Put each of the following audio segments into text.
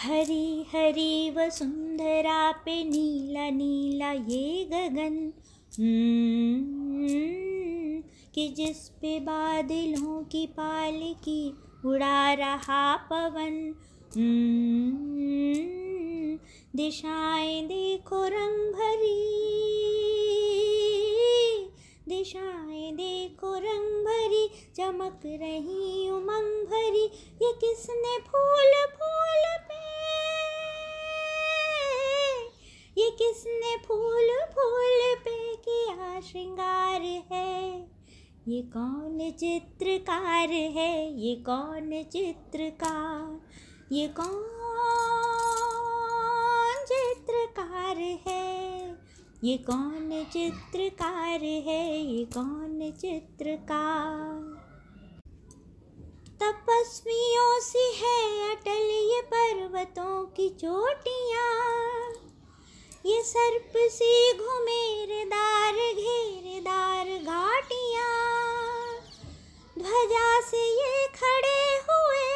हरी हरी वसुंधरा पे नीला नीला ये गगन। हम्म, कि जिस पे बादलों की पालकी उड़ा रहा पवन। हम्म, दिशाएँ देखो रंग भरी। दिशाएँ देखो रंग भरी चमक रही उमंग भरी। ये किसने फूल फूल पे किसने फूल फूल पे किया श्रृंगार है? ये कौन चित्रकार है? ये कौन चित्रकार? ये कौन चित्रकार है? ये कौन चित्रकार है? ये कौन चित्रकार? तपस्वियों से है अटल ये पर्वतों की चोटियाँ। ये सर्प सी घुमेरदार घेरदार घाटियाँ। ध्वजा से ये खड़े हुए।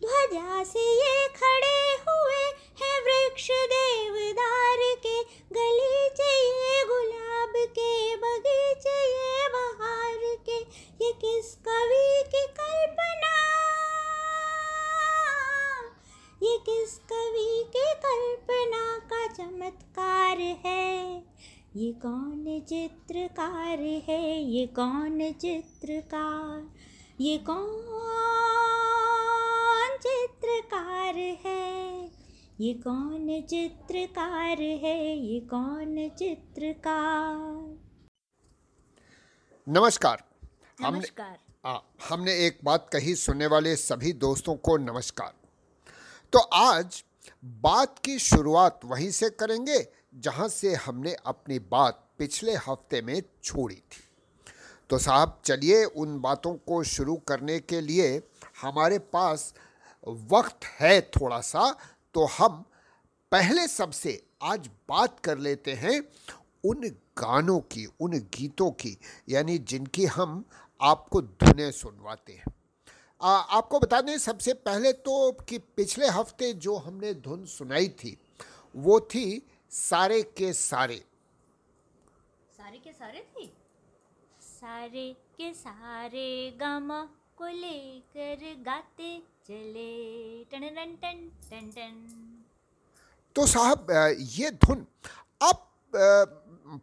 ध्वजा से ये खड़े हुए हैं वृक्ष देवदार के गलीचे, ये गुलाब के बगीचे, ये बहार के। ये किस कवि किस कवि के कल्पना का चमत्कार है? ये कौन चित्रकार है? ये कौन चित्रकार? ये कौन चित्रकार है? ये कौन चित्रकार है? ये कौन चित्रकार? नमस्कार। हमने नमस्कार। आ, हमने एक बात कही सुनने वाले सभी दोस्तों को नमस्कार। तो आज बात की शुरुआत वहीं से करेंगे, जहाँ से हमने अपनी बात पिछले हफ़्ते में छोड़ी थी। तो साहब, चलिए उन बातों को शुरू करने के लिए हमारे पास वक्त है थोड़ा सा तो हम पहले सबसे आज बात कर लेते हैं उन गानों की, उन गीतों की, यानी जिनकी हम आपको धुनें सुनवाते हैं। आ, आपको बता दें सबसे पहले तो कि पिछले हफ़्ते जो हमने धुन सुनाई थी वो थी सारे के सारे। सारे के सारे थे? सारे के सारे गमा को लेकर गाते चले। टन टन टन टन टन। तो साहब ये धुन आप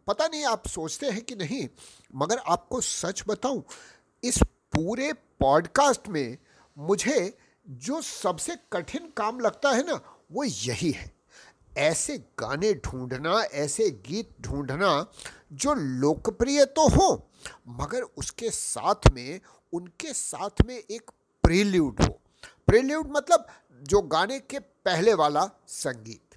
पता नहीं आप सोचते हैं कि नहीं मगर आपको सच बताऊँ इस पूरे पॉडकास्ट में मुझे जो सबसे कठिन काम लगता है ना, वो यही है। ऐसे गाने ढूंढना, ऐसे गीत ढूंढना जो लोकप्रिय तो हो, मगर उसके साथ में, उनके साथ में एक प्रील्यूड हो। प्रील्यूड मतलब जो गाने के पहले वाला संगीत।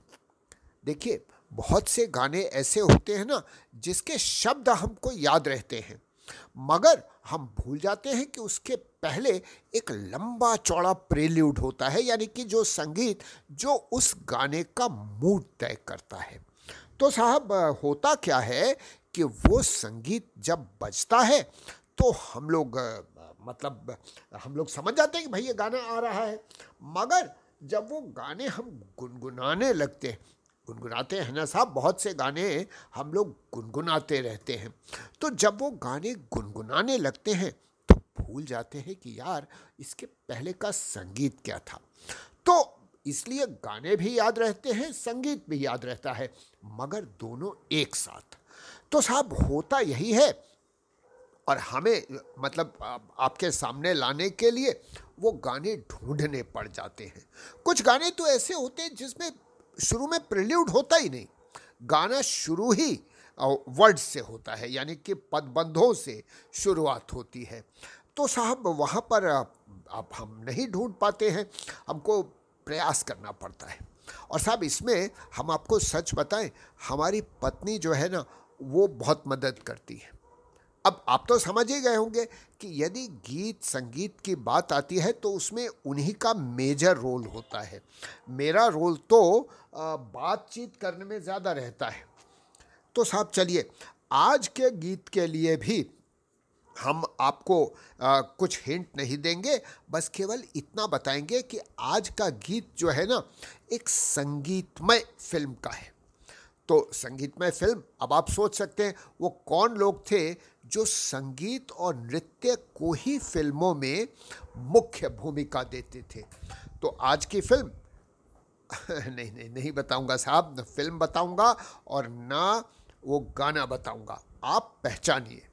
देखिए, बहुत से गाने ऐसे होते हैं ना, जिसके शब्द हमको याद रहते हैं, मगर हम भूल जाते हैं कि उसके पहले एक लंबा चौड़ा प्रेल्यूड होता है, यानी कि जो संगीत, जो उस गाने का मूड तय करता है। तो साहब, होता क्या है कि वो संगीत जब बजता है तो हम लोग मतलब हम लोग समझ जाते हैं कि भाई ये गाना आ रहा है। मगर जब वो गाने हम गुनगुनाने लगते हैं गुनगुनाते हैं ना साहब, बहुत से गाने हम लोग गुनगुनाते रहते हैं। तो जब वो गाने गुनगुनाने लगते हैं तो भूल जाते हैं कि यार, इसके पहले का संगीत क्या था? तो इसलिए गाने भी याद रहते हैं, संगीत भी याद रहता है, मगर दोनों एक साथ। तो साहब, होता यही है, और हमें मतलब आपके सामने लाने के लिए वो गाने ढूँढने पड़ जाते हैं। कुछ गाने तो ऐसे होते हैं जिसमें शुरू में प्रिल्यूड होता ही नहीं। गाना शुरू ही वर्ड से होता है, यानी कि पदबंधों से शुरुआत होती है। तो साहब, वहाँ पर अब हम नहीं ढूंढ पाते हैं, हमको प्रयास करना पड़ता है। और साहब, इसमें हम आपको सच बताएँ, हमारी पत्नी जो है ना, वो बहुत मदद करती है। अब आप तो समझ ही गए होंगे कि यदि गीत संगीत की बात आती है तो उसमें उन्हीं का मेजर रोल होता है। मेरा रोल तो बातचीत करने में ज़्यादा रहता है। तो साहब चलिए आज के गीत के लिए भी हम आपको आ, कुछ हिंट नहीं देंगे बस केवल इतना बताएँगे कि आज का गीत जो है ना एक संगीतमय फ़िल्म का है। तो संगीतमय फ़िल्म अब आप सोच सकते हैं वो कौन लोग थे जो संगीत और नृत्य को ही फ़िल्मों में मुख्य भूमिका देते थे। तो आज की फ़िल्म, नहीं नहीं नहीं बताऊँगा साहब, न फ़िल्म बताऊँगा और ना वो गाना बताऊँगा। आप पहचानिए।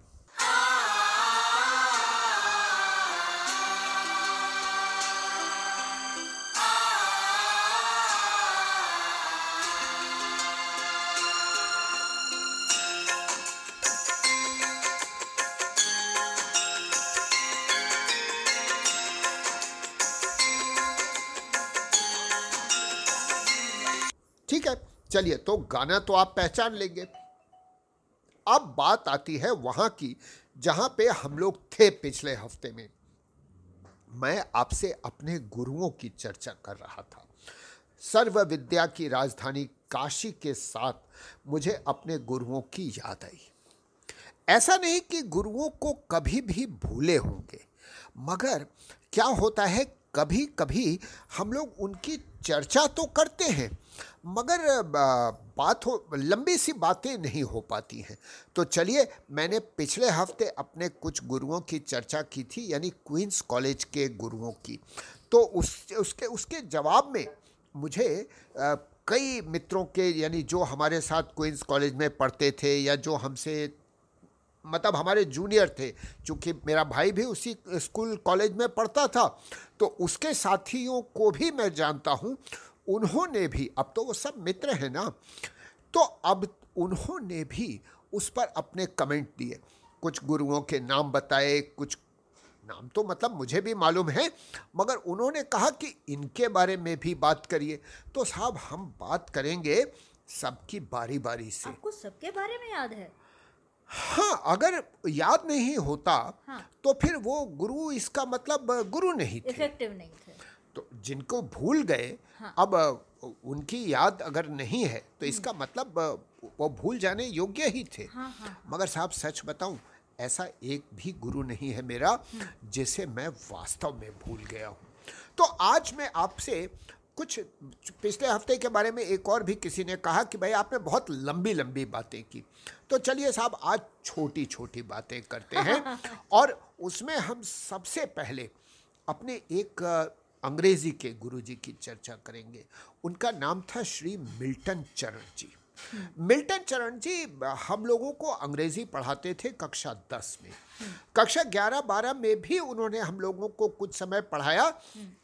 चलिए तो गाना तो आप पहचान लेंगे। अब बात आती है वहाँ की, जहाँ पे हम लोग थे पिछले हफ़्ते में। मैं आपसे अपने गुरुओं की चर्चा कर रहा था। सर्व विद्या की राजधानी काशी के साथ मुझे अपने गुरुओं की याद आई। ऐसा नहीं कि गुरुओं को कभी भी भूले होंगे, मगर क्या होता है कभी कभी हम लोग उनकी चर्चा तो करते हैं। मगर बात हो लंबी सी बातें नहीं हो पाती हैं। तो चलिए, मैंने पिछले हफ़्ते अपने कुछ गुरुओं की चर्चा की थी, यानी क्वींस कॉलेज के गुरुओं की। तो उस, उसके उसके जवाब में मुझे कई मित्रों के, यानी जो हमारे साथ क्वींस कॉलेज में पढ़ते थे या जो हमसे मतलब हमारे जूनियर थे, चूँकि मेरा भाई भी उसी स्कूल, कॉलेज में पढ़ता था तो उसके साथियों को भी मैं जानता हूँ। उन्होंने भी अब तो वो सब मित्र हैं ना तो अब उन्होंने भी उस पर अपने कमेंट दिए। कुछ गुरुओं के नाम बताए कुछ नाम तो मतलब मुझे भी मालूम है मगर उन्होंने कहा कि इनके बारे में भी बात करिए। तो साहब हम बात करेंगे सबकी बारी बारी से। आपको सबके बारे में याद है? हाँ अगर याद नहीं होता हाँ। तो फिर वो गुरु इसका मतलब गुरु नहीं थे। इफ़ेक्टिव नहीं थे। तो जिनको भूल गए हाँ। अब उनकी याद अगर नहीं है तो इसका मतलब वो भूल जाने योग्य ही थे। हाँ हाँ मगर साहब सच बताऊँ ऐसा एक भी गुरु नहीं है मेरा जिसे मैं वास्तव में भूल गया हूँ। तो आज मैं आपसे कुछ पिछले हफ़्ते के बारे में एक और भी किसी ने कहा कि भाई आपने बहुत लंबी लंबी बातें की। तो चलिए साहब आज छोटी छोटी बातें करते हैं और उसमें हम सबसे पहले अपने एक अंग्रेज़ी के गुरुजी की चर्चा करेंगे। उनका नाम था श्री मिल्टन चरण जी मिल्टन चरण जी हम लोगों को अंग्रेज़ी पढ़ाते थे कक्षा दस में। कक्षा ग्यारह बारह में भी उन्होंने हम लोगों को कुछ समय पढ़ाया।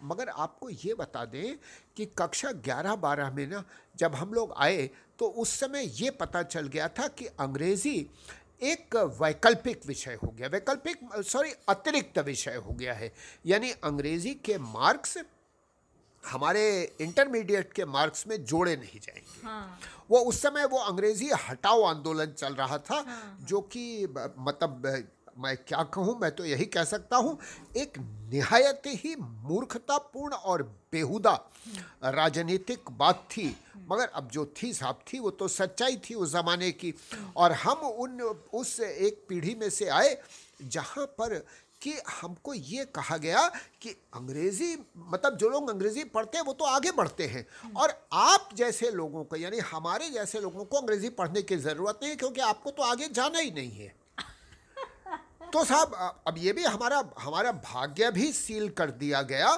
मगर आपको ये बता दें कि कक्षा ग्यारह बारह में ना, जब हम लोग आए तो उस समय ये पता चल गया था कि अंग्रेज़ी एक वैकल्पिक विषय हो गया वैकल्पिक सॉरी अतिरिक्त विषय हो गया है। यानी अंग्रेज़ी के मार्क्स हमारे इंटरमीडिएट के मार्क्स में जोड़े नहीं जाएँगे। हाँ। वो उस समय वो अंग्रेज़ी हटाओ आंदोलन चल रहा था हाँ। जो कि मतलब मैं क्या कहूँ? मैं तो यही कह सकता हूँ, एक निहायत ही मूर्खतापूर्ण और बेहुदा राजनीतिक बात थी। मगर अब जो थी साहब थी, वो तो सच्चाई थी उस ज़माने की। और हम उन, उस एक पीढ़ी में से आए, जहाँ पर कि हमको ये कहा गया कि अंग्रेज़ी मतलब जो लोग अंग्रेज़ी पढ़ते हैं, वो तो आगे बढ़ते हैं। और आप जैसे लोगों को, यानी हमारे जैसे लोगों को अंग्रेज़ी पढ़ने की ज़रूरत नहीं क्योंकि आपको तो आगे जाना ही नहीं है। तो साहब अब ये भी हमारा हमारा भाग्य भी सील कर दिया गया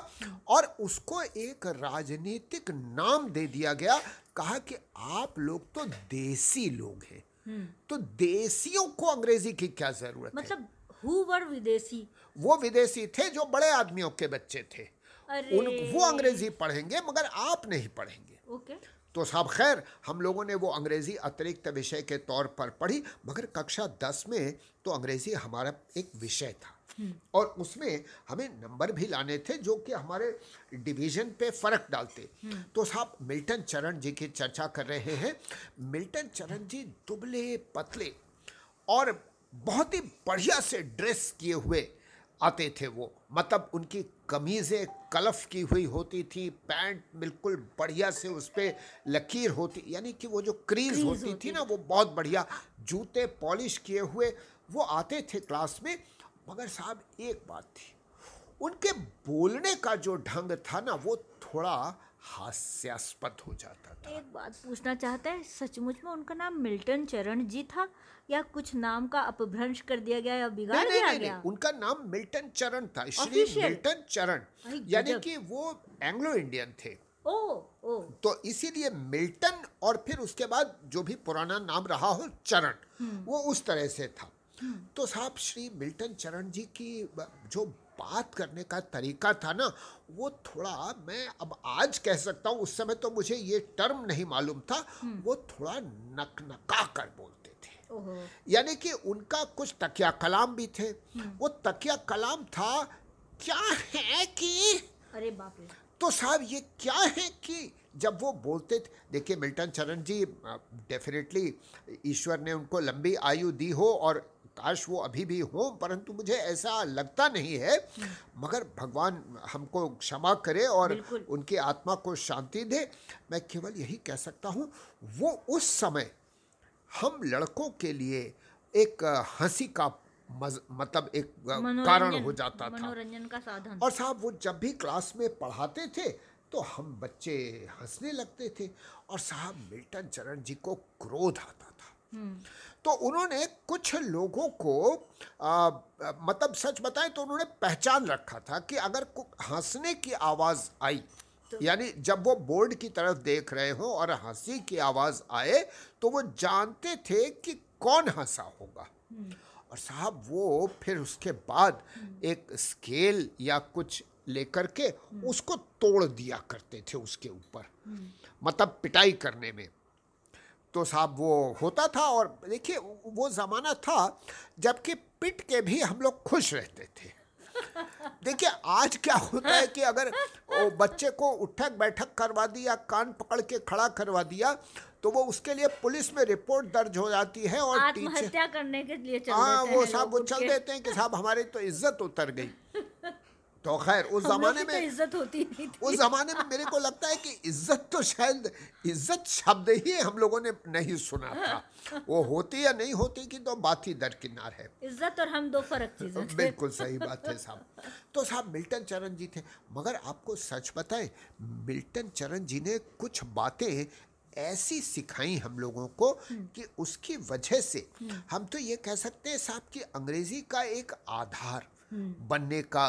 और उसको एक राजनीतिक नाम दे दिया गया कहा कि आप लोग तो देसी लोग हैं। तो देसियों को अंग्रेज़ी की क्या ज़रूरत मतलब हु वर विदेशी? वो विदेशी थे जो बड़े आदमियों के बच्चे थे। उन वो अंग्रेज़ी पढ़ेंगे मगर आप नहीं पढ़ेंगे। ओके। तो साहब खैर हम लोगों ने वो अंग्रेज़ी अतिरिक्त विषय के तौर पर पढ़ी मगर कक्षा दस में तो अंग्रेज़ी हमारा एक विषय था। और उसमें हमें नंबर भी लाने थे जो कि हमारे डिवीज़न पे फ़र्क डालते। तो साहब मिल्टन चरण जी की चर्चा कर रहे हैं। मिल्टन चरण जी दुबले पतले और बहुत ही बढ़िया से ड्रेस किए हुए आते थे वो। मतलब उनकी कमीज़ें कलफ की हुई होती थी पैंट बिल्कुल बढ़िया से उस पर लकीर होती यानी कि वो जो क्रीज क्रीज होती होती थी। ना वो बहुत बढ़िया जूते पॉलिश किए हुए वो आते थे क्लास में। मगर साहब एक बात थी उनके बोलने का जो ढंग था ना वो थोड़ा हास्यास्पद हो जाता था। एक बात पूछना चाहते हैं सचमुच में उनका नाम मिल्टन चरण जी था या कुछ नाम का अपभ्रंश कर दिया गया या बिगाड़ नहीं नहीं दिया नहीं, नहीं उनका नाम मिल्टन चरण था श्री मिल्टन चरण यानी। कि वो एंग्लो इंडियन थे। ओ ओ। तो इसीलिए मिल्टन और फिर उसके बाद जो भी पुराना नाम रहा हो चरण हम्म। वो उस तरह से था। तो साहब श्री मिल्टन चरण जी की जो बात करने का तरीका था ना वो थोड़ा मैं अब आज कह सकता हूँ उस समय तो मुझे ये टर्म नहीं मालूम था हम्म। वो थोड़ा नकनका कर बोलते थे यानी कि उनका कुछ तकिया कलाम भी थे हम्म। वो तकिया कलाम था क्या है कि अरे बाप रे तो साहब ये क्या है कि जब वो बोलते थे देखिए मिल्टन चरण जी डेफिनेटली ईश्वर ने उनको लंबी आयु दी हो और काश वो अभी भी हो परंतु मुझे ऐसा लगता नहीं है। मगर भगवान हमको क्षमा करे और उनकी आत्मा को शांति दे। मैं केवल यही कह सकता हूँ वो उस समय हम लड़कों के लिए एक हँसी का मज, मतलब एक कारण हो जाता था। मनोरंजन का साधन। और साहब वो जब भी क्लास में पढ़ाते थे तो हम बच्चे हंसने लगते थे और साहब मिल्टन चरण जी को क्रोध आता तो उन्होंने कुछ लोगों को आ, मतलब सच बताएँ तो उन्होंने पहचान रखा था कि अगर हंसने की आवाज़ आई तो यानी जब वो बोर्ड की तरफ़ देख रहे हो और हँसी की आवाज़ आए तो वो जानते थे कि कौन हंसा होगा। और साहब वो फिर उसके बाद एक स्केल या कुछ लेकर के उसको तोड़ दिया करते थे उसके ऊपर। मतलब पिटाई करने में। तो साहब वो होता था और देखिए वो ज़माना था जबकि पिट के भी हम लोग खुश रहते थे। देखिए आज क्या होता है कि अगर वो बच्चे को उठक बैठक करवा दिया कान पकड़ के खड़ा करवा दिया तो वो उसके लिए पुलिस में रिपोर्ट दर्ज हो जाती है और टीचर करने के लिए चल हाँ देते वो साहब वो चल देते हैं कि साहब हमारी तो इज़्ज़त उतर गई। तो खैर उस जमाने तो में इज़्ज़त होती नहीं थी। उस जमाने में मेरे को लगता है कि इज़्ज़त तो शायद इज़्ज़त शब्द ही हम लोगों ने नहीं सुना था। वो होती या नहीं होती की तो बात ही दरकिनार है। इज़्ज़त और हम दो फ़र्क चीज़ें बिल्कुल सही बात है साहब। तो साहब मिल्टन चरण जी थे। मगर आपको सच बताएँ मिल्टन चरण जी ने कुछ बातें ऐसी सिखाई हम लोगों को कि उसकी वजह से हम तो ये कह सकते हैं साहब कि अंग्रेज़ी का एक आधार बनने का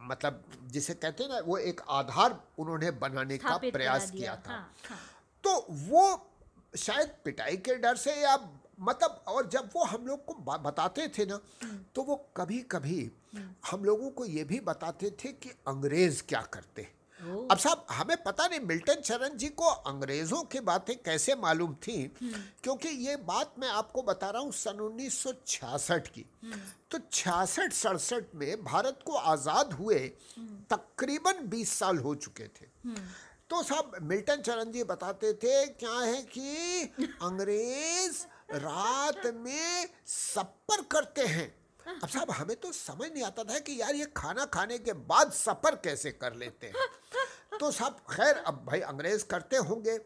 मतलब जिसे कहते हैं ना वो एक आधार उन्होंने बनाने का प्रयास किया था। हाँ, हाँ। तो वो शायद पिटाई के डर से या मतलब और जब वो हम लोग को बताते थे ना तो वो कभी कभी हम लोगों को ये भी बताते थे कि अंग्रेज़ क्या करते हैं। अब साहब हमें पता नहीं मिल्टन चरण जी को अंग्रेज़ों की बातें कैसे मालूम थी? क्योंकि ये बात मैं आपको बता रहा हूँ सन 1966 की। तो छियासठ सड़सठ में भारत को आज़ाद हुए तकरीबन 20 साल हो चुके थे। तो साहब मिल्टन चरण जी बताते थे क्या है कि अंग्रेज़ रात में सफ़र करते हैं। अब साहब, हमें तो समझ नहीं आता था कि यार ये खाना खाने के बाद सफ़र कैसे कर लेते हैं। तो साहब, खैर, अब भाई अंग्रेज़ करते होंगे।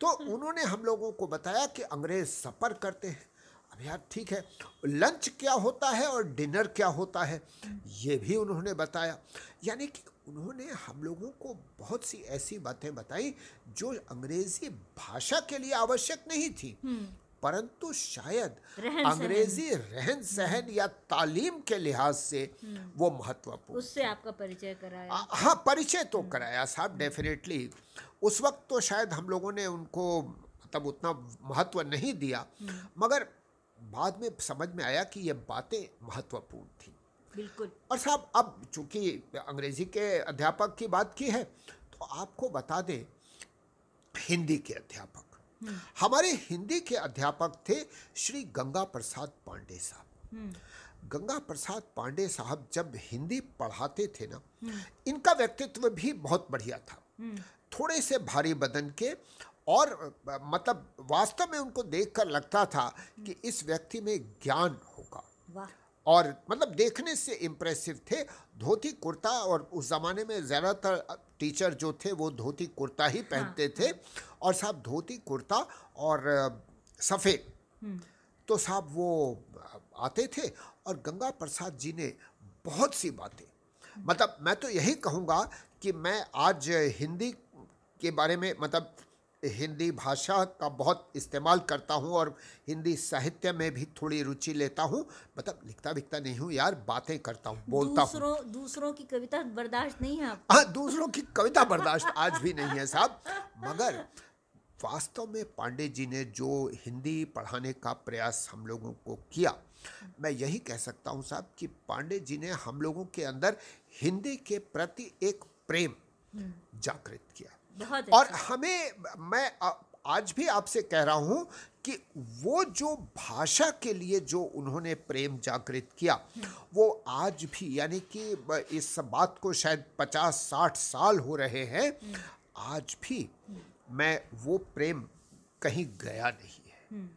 तो उन्होंने हम लोगों को बताया कि अंग्रेज़ सफ़र करते हैं। अब यार, ठीक है, लंच क्या होता है और डिनर क्या होता है, ये भी उन्होंने बताया। यानी कि उन्होंने हम लोगों को बहुत सी ऐसी बातें बताई जो अंग्रेज़ी भाषा के लिए आवश्यक नहीं थी। परंतु शायद। अंग्रेज़ी रहन सहन या तालीम के लिहाज से वो महत्वपूर्ण उससे आपका परिचय कराया। हाँ परिचय तो कराया साहब डेफिनेटली उस वक्त तो शायद हम लोगों ने उनको मतलब उतना महत्व नहीं दिया मगर बाद में समझ में आया कि ये बातें महत्वपूर्ण थी। बिल्कुल। और साहब अब चूँकि अंग्रेज़ी के अध्यापक की बात की है तो आपको बता दें हिंदी के अध्यापक। हमारे हिंदी के अध्यापक थे श्री गंगा प्रसाद पांडे साहब। गंगा प्रसाद पांडे साहब जब हिंदी पढ़ाते थे ना इनका व्यक्तित्व भी बहुत बढ़िया था। थोड़े से भारी बदन के और मतलब वास्तव में उनको देखकर लगता था कि इस व्यक्ति में ज्ञान होगा। और मतलब देखने से इम्प्रेसिव थे। धोती कुर्ता और उस ज़माने में ज़्यादातर टीचर जो थे वो धोती कुर्ता ही पहनते थे और साहब धोती कुर्ता और सफ़ेद। तो साहब वो आते थे और गंगा प्रसाद जी ने बहुत सी बातें मतलब मैं तो यही कहूँगा कि मैं आज हिंदी के बारे में मतलब हिंदी भाषा का बहुत इस्तेमाल करता हूँ और हिंदी साहित्य में भी थोड़ी रुचि लेता हूँ। मतलब लिखता विखता नहीं हूँ यार बातें करता हूँ बोलता हूँ। दूसरों दूसरों की कविता बर्दाश्त नहीं है आप? हाँ दूसरों की कविता बर्दाश्त आज भी नहीं है साहब। मगर वास्तव में पांडे जी ने जो हिंदी पढ़ाने का प्रयास हम लोगों को किया मैं यही कह सकता हूँ साहब कि पांडे जी ने हम लोगों के अंदर हिंदी के प्रति एक प्रेम जागृत किया। और अच्छा। हमें मैं आज भी आपसे कह रहा हूँ कि वो जो भाषा के लिए जो उन्होंने प्रेम जागृत किया वो आज भी यानी कि इस बात को शायद पचास साठ साल हो रहे हैं आज भी मैं वो प्रेम कहीं गया नहीं है।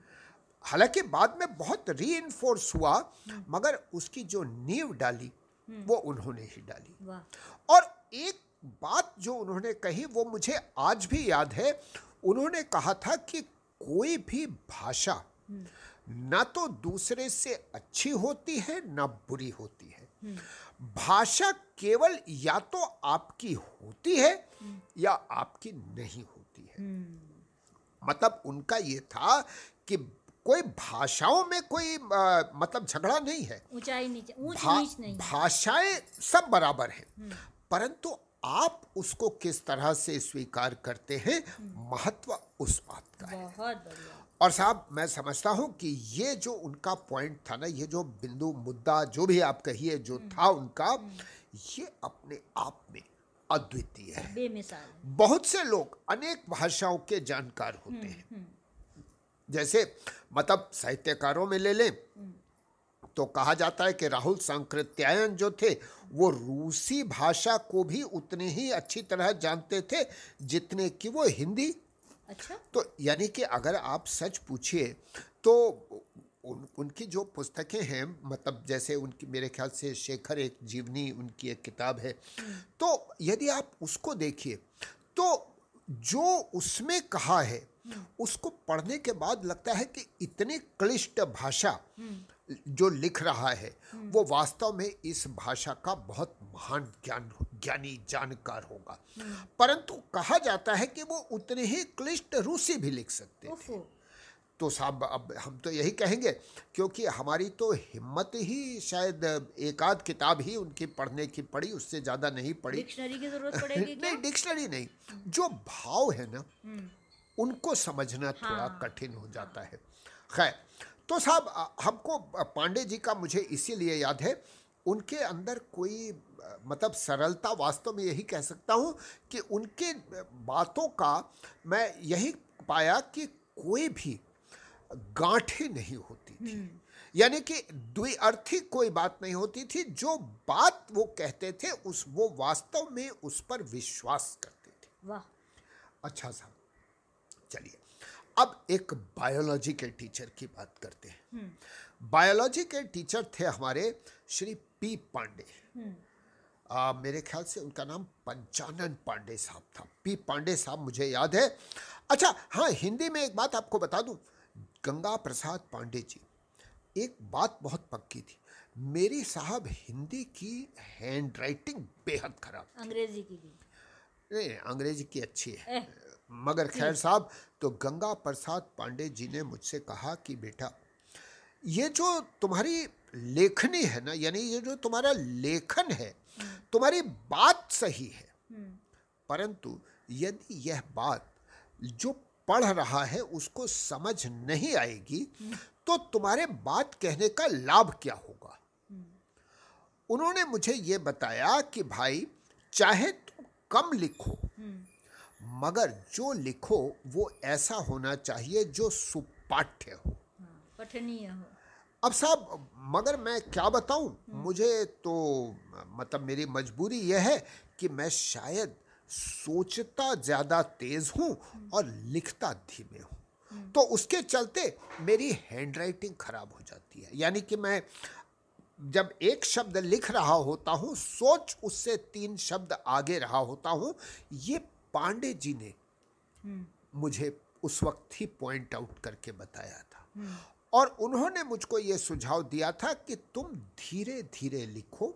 हालाँकि बाद में बहुत री हुआ मगर उसकी जो नींव डाली वो उन्होंने ही डाली। और एक बात जो उन्होंने कही वो मुझे आज भी याद है। उन्होंने कहा था कि कोई भी भाषा ना तो दूसरे से अच्छी होती है ना बुरी होती है। भाषा केवल या तो आपकी होती है या आपकी नहीं होती है। मतलब उनका ये था कि कोई भाषाओं में कोई अ, मतलब झगड़ा नहीं है। ऊंचाई नीचे ऊंच भा, नीच नहीं भाषाएँ सब बराबर हैं परंतु आप उसको किस तरह से स्वीकार करते हैं महत्व उस बात का है। और साहब मैं समझता हूँ कि ये जो उनका पॉइंट था ना ये जो बिंदु मुद्दा जो भी आप कहिए जो था उनका ये अपने आप में अद्वितीय है। बहुत से लोग अनेक भाषाओं के जानकार होते हैं। जैसे मतलब साहित्यकारों में ले लें तो कहा जाता है कि राहुल सांकृत्यायन जो थे वो रूसी भाषा को भी उतने ही अच्छी तरह जानते थे जितने कि वो हिंदी। अच्छा। तो यानी कि अगर आप सच पूछिए तो उन, उनकी जो पुस्तकें हैं मतलब जैसे उनकी मेरे ख्याल से शेखर एक जीवनी उनकी एक किताब है। तो यदि आप उसको देखिए तो जो उसमें कहा है उसको पढ़ने के बाद लगता है कि इतनी क्लिष्ट भाषा जो लिख रहा है वो वास्तव में इस भाषा का बहुत महान ज्ञान ज्ञानी जानकार होगा। परंतु कहा जाता है कि वो उतने ही क्लिष्ट रूसी भी लिख सकते ओफो तो साहब अब हम तो यही कहेंगे क्योंकि हमारी तो हिम्मत ही शायद एक आध किताब ही उनकी पढ़ने की पड़ी उससे ज़्यादा नहीं पड़ी डिक्शनरी की ज़रूरत पड़ेगी नहीं डिक्शनरी नहीं। जो भाव है ना उनको समझना थोड़ा हाँ। कठिन हो जाता है। खैर तो साहब हमको पांडे जी का मुझे इसीलिए याद है उनके अंदर कोई मतलब सरलता वास्तव में यही कह सकता हूँ कि उनके बातों का मैं यही पाया कि कोई भी गांठें नहीं होती थी। यानी कि द्विअर्थी कोई बात नहीं होती थी जो बात वो कहते थे उस वो वास्तव में उस पर विश्वास करते थे। वाह। अच्छा साहब चलिए। अब एक बायोलॉजी के टीचर की बात करते हैं। बायोलॉजी के टीचर थे हमारे श्री पी पांडे। आ, मेरे ख्याल से उनका नाम पंचानन पांडे साहब था। पी पांडे साहब मुझे याद है। अच्छा हाँ हिंदी में एक बात आपको बता दूँ। गंगा प्रसाद पांडे जी एक बात बहुत पक्की थी। मेरी साहब हिंदी की हैंड राइटिंग बेहद खराब अंग्रेज़ी की भी। नहीं अंग्रेज़ी की अच्छी है। मगर खैर साहब तो गंगा प्रसाद पांडे जी ने मुझसे कहा कि बेटा ये जो तुम्हारी लेखनी है ना यानी ये जो तुम्हारा लेखन है तुम्हारी बात सही है। परंतु यदि यह बात जो पढ़ रहा है उसको समझ नहीं आएगी तो तुम्हारे बात कहने का लाभ क्या होगा? उन्होंने मुझे ये बताया कि भाई चाहे तुम कम लिखो मगर जो लिखो वो ऐसा होना चाहिए जो सुपाठ्य हो। पठनीय हो। अब साहब मगर मैं क्या बताऊँ? मुझे तो मतलब मेरी मजबूरी यह है कि मैं शायद सोचता ज़्यादा तेज हूँ और लिखता धीमे हूँ। तो उसके चलते मेरी हैंडराइटिंग खराब हो जाती है। यानी कि मैं जब एक शब्द लिख रहा होता हूँ सोच उससे तीन शब्द आगे रहा होता हूँ ये पांडे जी ने मुझे उस वक्त ही पॉइंट आउट करके बताया था। और उन्होंने मुझको ये सुझाव दिया था कि तुम धीरे धीरे लिखो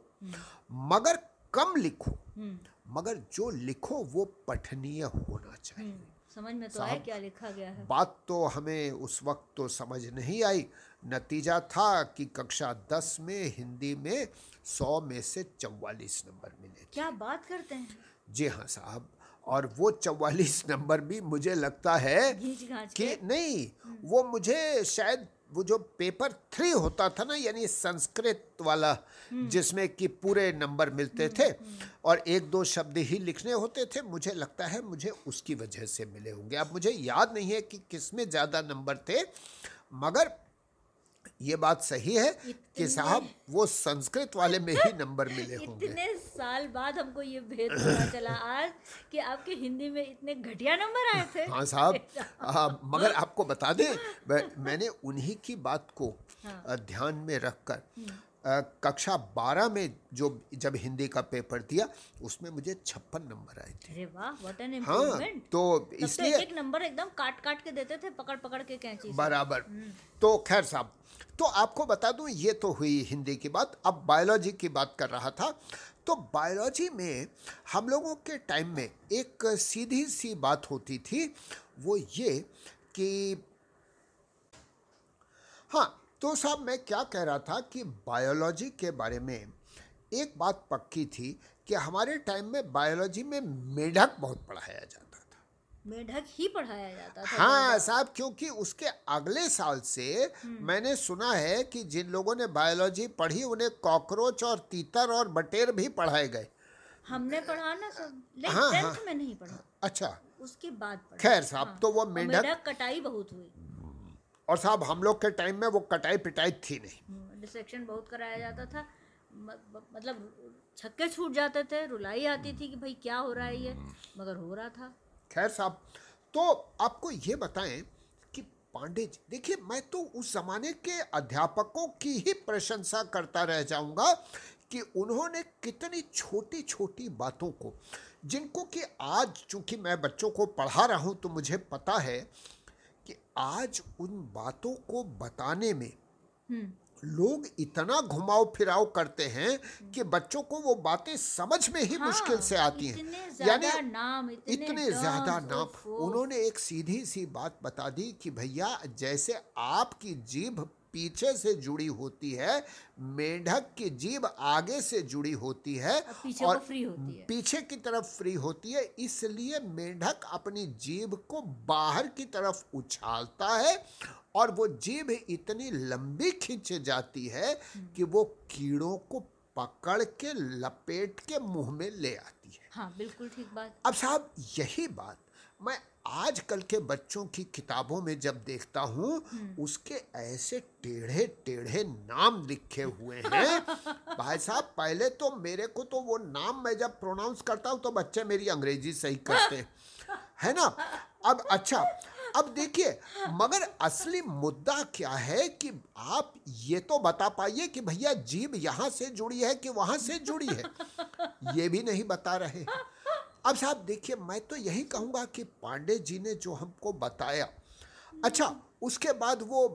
मगर कम लिखो हम्म। मगर जो लिखो वो पठनीय होना चाहिए। हम्म, समझ में तो आया क्या लिखा गया है। बात तो हमें उस वक्त तो समझ नहीं आई। नतीजा था कि कक्षा दस में हिंदी में सौ में से चौवालीस नंबर मिले क्या बात करते हैं? जी हाँ साहब और वो चवालीस नंबर भी मुझे लगता है कि नहीं वो मुझे शायद वो जो पेपर थ्री होता था ना यानी संस्कृत वाला जिसमें कि पूरे नंबर मिलते थे और एक दो शब्द ही लिखने होते थे मुझे लगता है मुझे उसकी वजह से मिले होंगे। अब मुझे याद नहीं है कि किसमें ज़्यादा नंबर थे मगर ये बात सही है कि साहब वो संस्कृत वाले में ही नंबर मिले होंगे। इतने साल बाद हमको ये भेद पता चला आज कि आपके हिंदी में इतने घटिया नंबर आए थे। हाँ साहब मगर आपको बता दें मैंने उन्हीं की बात को हाँ। ध्यान में रखकर आ, कक्षा बारह में जो जब हिंदी का पेपर दिया उसमें मुझे छप्पन नंबर आए थे। अरे वाह व्हाट एन हाँ तो तो इसलिए एक एक नंबर एकदम काट काट के देते थे पकड़ पकड़ के कैंची से बराबर। तो खैर साहब तो आपको बता दूँ ये तो हुई हिंदी की बात। अब बायोलॉजी की बात कर रहा था। तो बायोलॉजी में हम लोगों के टाइम में एक सीधी सी बात होती थी वो ये कि हाँ तो साहब मैं क्या कह रहा था कि बायोलॉजी के बारे में एक बात पक्की थी कि हमारे टाइम में बायोलॉजी में मेढक बहुत पढ़ाया जाता था। मेढक ही पढ़ाया जाता था हाँ साहब क्योंकि उसके अगले साल से मैंने सुना है कि जिन लोगों ने बायोलॉजी पढ़ी उन्हें कॉकरोच और तीतर और बटेर भी पढ़ाए गए। हमने पढ़ा ना सब? हाँ, हाँ। में नहीं पढ़ा। अच्छा। उसके बाद खैर साहब, हाँ। तो वो मेढक कटाई बहुत हुई। और साहब हम लोग के टाइम में वो कटाई पिटाई थी नहीं। डिसेक्शन बहुत कराया जाता था। मतलब छक्के छूट जाते थे रुलाई आती थी कि भाई क्या हो रहा है ये? मगर हो रहा था। खैर साहब तो आपको ये बताएँ कि पांडे जी देखिए मैं तो उस जमाने के अध्यापकों की ही प्रशंसा करता रह जाऊँगा कि उन्होंने कितनी छोटी छोटी बातों को जिनको कि आज चूँकि मैं बच्चों को पढ़ा रहा हूँ तो मुझे पता है कि आज उन बातों को बताने में हम्म। लोग इतना घुमाव फिराव करते हैं कि बच्चों को वो बातें समझ में ही हाँ, मुश्किल से आती इतने हैं ज़्यादा नाम, इतने इतने ज़्यादा नाम। उन्होंने एक सीधी सी बात बता दी कि भैया जैसे आपकी जीभ पीछे से जुड़ी होती है मेंढक की जीभ आगे से जुड़ी होती है और पीछे को free होती है। पीछे की तरफ़ फ्री होती है इसलिए मेंढक अपनी जीभ को बाहर की तरफ़ उछालता है और वो जीभ इतनी लंबी खींच जाती है कि वो कीड़ों को पकड़ के लपेट के मुँह में ले आती है। हाँ बिल्कुल ठीक बात। अब साहब यही बात मैं आजकल के बच्चों की किताबों में जब देखता हूँ उसके ऐसे टेढ़े टेढ़े नाम लिखे हुए हैं। भाई साहब पहले तो मेरे को तो वो नाम मैं जब प्रोनाउंस करता हूँ तो बच्चे मेरी अंग्रेज़ी सही करते हैं। है ना? अब अच्छा अब देखिए, मगर असली मुद्दा क्या है कि आप ये तो बता पाइए कि भैया जीभ यहाँ से जुड़ी है कि वहाँ से जुड़ी है? ये भी नहीं बता रहे। अब साहब देखिए, मैं तो यही कहूँगा कि पांडे जी ने जो हमको बताया अच्छा उसके बाद वो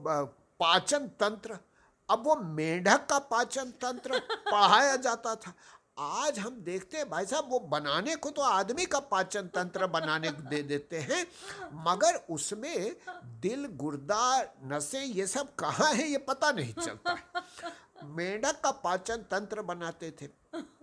पाचन तंत्र, अब वो मेंढक का पाचन तंत्र पढ़ाया जाता था। आज हम देखते हैं भाई साहब वो बनाने को तो आदमी का पाचन तंत्र बनाने दे देते हैं मगर उसमें दिल गुर्दा नसें ये सब कहाँ है ये पता नहीं चलता मेंढक का पाचन तंत्र बनाते थे।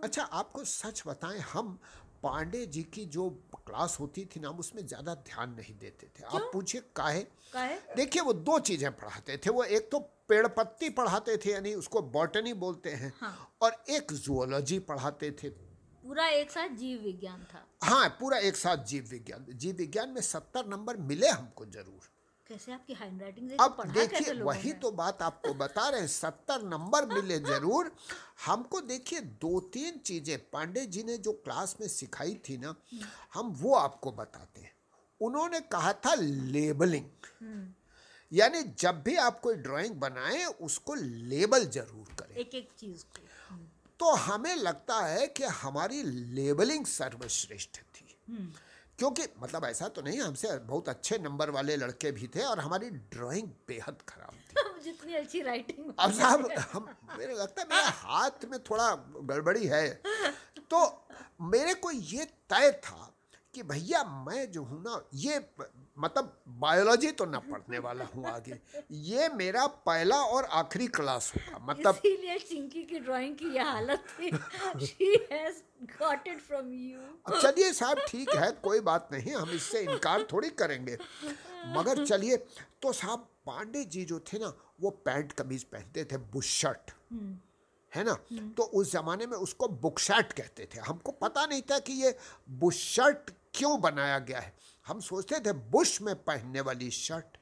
अच्छा आपको सच बताएँ हम पांडे जी की जो क्लास होती थी ना हम उसमें ज़्यादा ध्यान नहीं देते थे। क्यों? आप पूछिए काहे? काहे? देखिए वो दो चीज़ें पढ़ाते थे। वो एक तो पेड़ पत्ती पढ़ाते थे यानी उसको बॉटनी बोलते हैं हाँ। और एक जूलॉजी पढ़ाते थे। पूरा एक साथ जीव विज्ञान था। हाँ पूरा एक साथ जीव विज्ञान। जीव विज्ञान में सत्तर नंबर मिले हमको ज़रूर। कैसे आपकी हैंडराइटिंग देखो अब देखिए वही तो बात आपको बता रहे हैं सत्तर नंबर मिले ज़रूर। हमको देखिए दो तीन चीज़ें पांडे जी ने जो क्लास में सिखाई थी ना हम वो आपको बताते हैं। उन्होंने कहा था लेबलिंग हम्म, यानी जब भी आप कोई ड्राइंग बनाए उसको लेबल ज़रूर करें। एक एक चीज़ को। तो हमें लगता है कि हमारी लेबलिंग सर्वश्रेष्ठ थी। हम्म, क्योंकि मतलब ऐसा तो नहीं हमसे बहुत अच्छे नंबर वाले लड़के भी थे और हमारी ड्राइंग बेहद खराब थी। जितनी अच्छी राइटिंग अब साहब हम मेरे लगता है मेरे हाथ में थोड़ा गड़बड़ी है। तो मेरे को ये तय था कि भैया मैं जो हूँ ना ये मतलब बायोलॉजी तो ना पढ़ने वाला हूँ आगे। ये मेरा पहला और आखिरी क्लास होगा मतलब इसीलिए चिंकी की ड्राइंग की ये हालत थी। She has got it from you अब चलिए साहब ठीक है कोई बात नहीं हम इससे इनकार थोड़ी करेंगे। मगर चलिए तो साहब पांडे जी जो थे ना वो पैंट कमीज पहनते थे बुश शर्ट है ना? तो उस जमाने में उसको बुक शर्ट कहते थे। हमको पता नहीं था कि ये बुश शर्ट क्यों बनाया गया है? हम सोचते थे बुश में पहनने वाली शर्ट।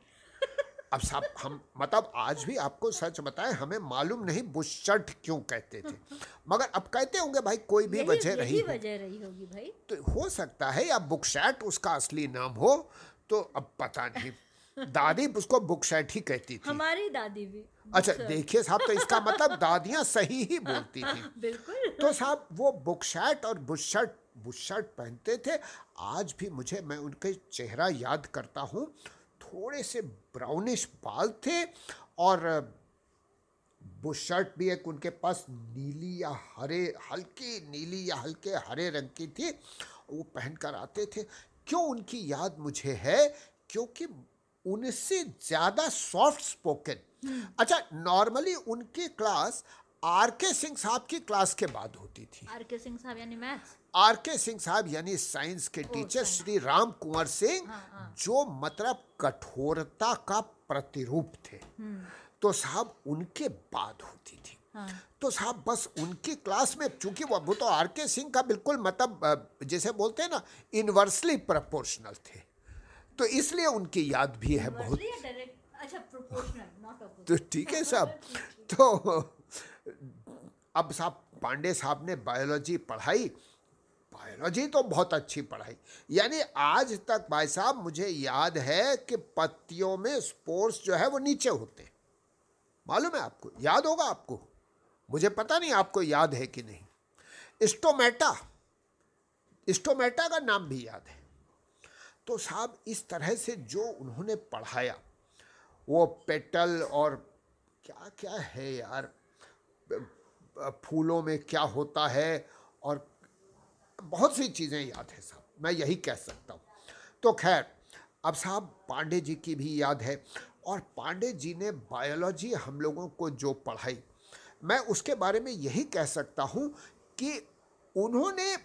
अब साहब हम मतलब आज भी आपको सच बताएँ हमें मालूम नहीं बुश शर्ट क्यों कहते थे। मगर अब कहते होंगे भाई कोई भी वजह रही वजह रही होगी भाई। तो हो सकता है या बुक शैट उसका असली नाम हो तो अब पता नहीं। दादी उसको बुक शैट ही कहती थी। हमारी दादी भी अच्छा देखिए साहब तो इसका मतलब दादियाँ सही ही बोलती थी। बिल्कुल। तो साहब वो बुक शर्ट और बुश शर्ट बुश शर्ट पहनते थे। आज भी मुझे मैं उनके चेहरा याद करता हूँ। थोड़े से ब्राउनिश बाल थे और बुश शर्ट भी एक उनके पास नीली या हरे हल्की नीली या हल्के हरे रंग की थी। वो पहन कर आते थे। क्यों उनकी याद मुझे है? क्योंकि उनसे ज़्यादा सॉफ्ट स्पोकन अच्छा नॉर्मली उनकी क्लास आर के सिंह साहब की क्लास के बाद होती थी। आर के सिंह साहब यानी मैथ्स? आर के सिंह साहब यानी साइंस के टीचर श्री राम कुंवर सिंह जो मतलब कठोरता का प्रतिरूप थे। तो साहब उनके बाद होती थी। हाँ। तो साहब बस उनकी क्लास में चूँकि वो वो तो आर के सिंह का बिल्कुल मतलब जैसे बोलते हैं ना इनवर्सली प्रपोर्शनल थे। तो इसलिए उनकी याद भी है बहुत? अच्छा तो ठीक है साहब। तो अब साहब, पांडे साहब ने बायोलॉजी पढ़ाई। बायोलॉजी तो बहुत अच्छी पढ़ाई। यानी आज तक भाई साहब, मुझे याद है कि पत्तियों में स्पोर्स जो है वो नीचे होते हैं। मालूम है आपको? याद होगा आपको? मुझे पता नहीं आपको याद है कि नहीं। स्टोमेटा स्टोमेटा का नाम भी याद है। तो साहब, इस तरह से जो उन्होंने पढ़ाया, वो पेटल और क्या क्या है यार? फूलों में क्या होता है और बहुत सी चीज़ें याद है साहब मैं यही कह सकता हूँ। तो खैर, अब साहब पांडे जी की भी याद है और पांडे जी ने बायोलॉजी हम लोगों को जो पढ़ाई, मैं उसके बारे में यही कह सकता हूँ कि उन्होंने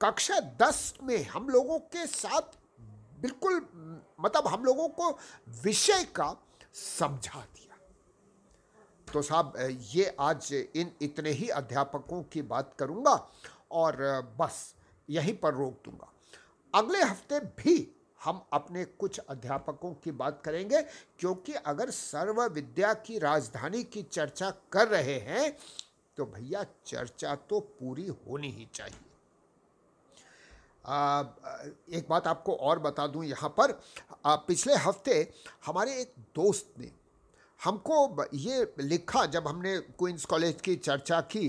कक्षा दस में हम लोगों के साथ बिल्कुल मतलब हम लोगों को विषय का समझा दिया। तो साहब ये आज इन इतने ही अध्यापकों की बात करूँगा और बस यहीं पर रोक दूँगा। अगले हफ़्ते भी हम अपने कुछ अध्यापकों की बात करेंगे क्योंकि अगर सर्व विद्या की राजधानी की चर्चा कर रहे हैं तो भैया चर्चा तो पूरी होनी ही चाहिए। आ, एक बात आपको और बता दूँ यहाँ पर। आ, पिछले हफ़्ते हमारे एक दोस्त ने हमको ये लिखा जब हमने क्वींस कॉलेज की चर्चा की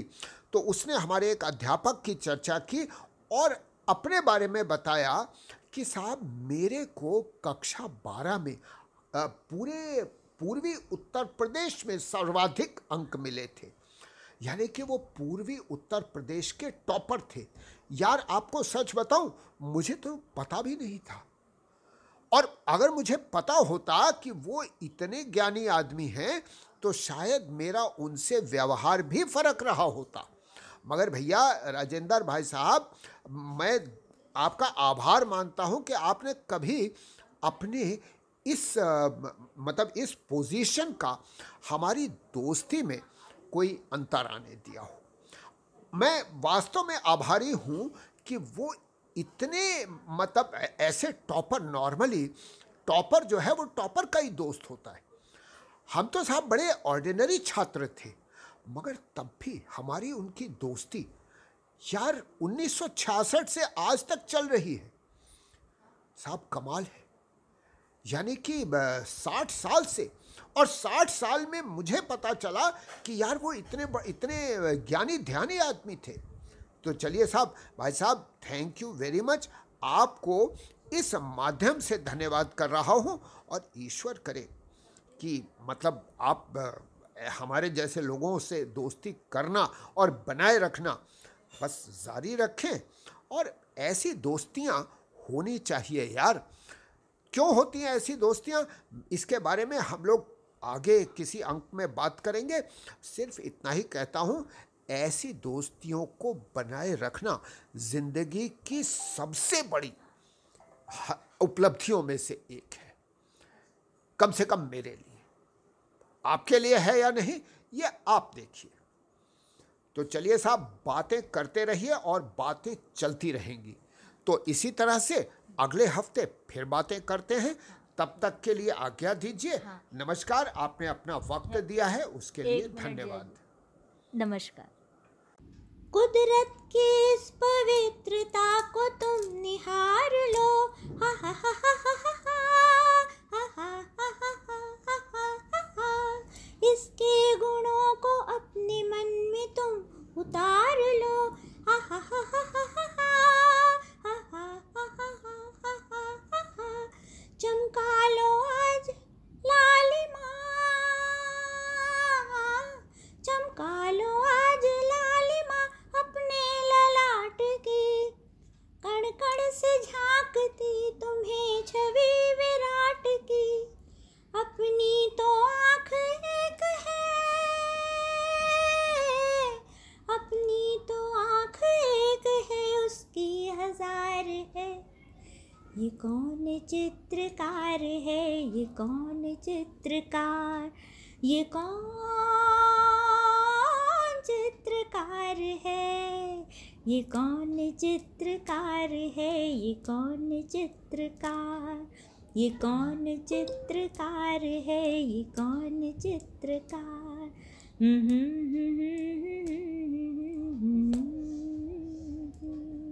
तो उसने हमारे एक अध्यापक की चर्चा की और अपने बारे में बताया कि साहब, मेरे को कक्षा बारह में पूरे पूर्वी उत्तर प्रदेश में सर्वाधिक अंक मिले थे। यानी कि वो पूर्वी उत्तर प्रदेश के टॉपर थे। यार, आपको सच बताऊँ, मुझे तो पता भी नहीं था। और अगर मुझे पता होता कि वो इतने ज्ञानी आदमी हैं तो शायद मेरा उनसे व्यवहार भी फ़र्क रहा होता। मगर भैया, राजेंद्र भाई साहब, मैं आपका आभार मानता हूँ कि आपने कभी अपने इस मतलब इस पोजीशन का हमारी दोस्ती में कोई अंतर आने दिया हो। मैं वास्तव में आभारी हूँ कि वो इतने मतलब ऐसे टॉपर नॉर्मली, टॉपर जो है वो टॉपर का ही दोस्त होता है। हम तो साहब बड़े ऑर्डिनरी छात्र थे, मगर तब भी हमारी उनकी दोस्ती यार 1966 से आज तक चल रही है। साहब कमाल है। यानी कि साठ साल से, और साठ साल में मुझे पता चला कि यार वो इतने इतने ज्ञानी, ध्यानी आदमी थे। तो चलिए साहब, भाई साहब थैंक यू वेरी मच आपको इस माध्यम से धन्यवाद कर रहा हूँ और ईश्वर करे कि मतलब आप हमारे जैसे लोगों से दोस्ती करना और बनाए रखना, बस जारी रखें और ऐसी दोस्तियाँ होनी चाहिए यार। क्यों होती हैं ऐसी दोस्तियाँ? इसके बारे में हम लोग आगे किसी अंक में बात करेंगे। सिर्फ़ इतना ही कहता हूँ ऐसी दोस्तियों को बनाए रखना ज़िंदगी की सबसे बड़ी उपलब्धियों में से एक है। कम से कम मेरे लिए। आपके लिए है या नहीं ये आप देखिए। तो चलिए साहब बातें करते रहिए और बातें चलती रहेंगी। तो इसी तरह से अगले हफ़्ते फिर बातें करते हैं। तब तक के लिए आज्ञा दीजिए। हाँ। नमस्कार आपने अपना वक्त दिया है उसके लिए धन्यवाद। नमस्कार। कुदरत की इस पवित्रता को तुम निहार लो हा हा हा हा हा हा हा हा हा हा हा हा हा हा हा। इसके गुणों को अपने मन में तुम उतार लो हा हा हा हा हा हा हा हा कौन चित्रकार ये कौन चित्रकार है ये कौन चित्रकार हम्म हम्म हम्म हम्म